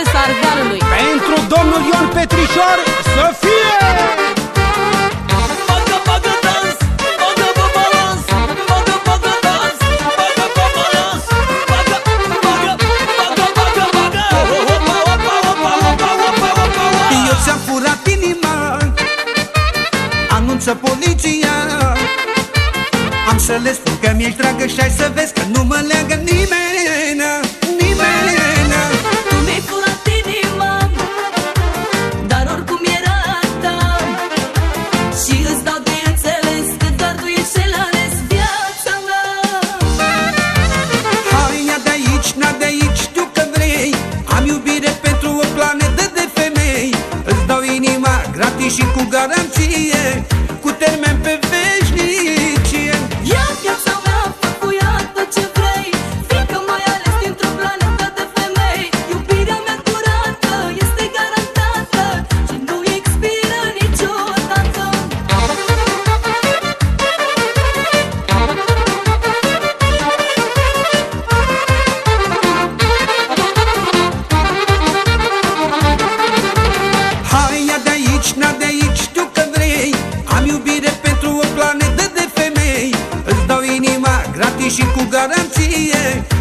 Nicolae Sardealului. Pentru domnul Ion Petrișor să fie! Anunță poliția Am să le spun că mi-ești dragă și ai să vezi că nu mă leagă nimeni garanție Cu termen pe yeah.